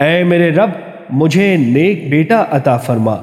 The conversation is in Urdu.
اے میرے رب مجھے نیک بیٹا عطا فرما۔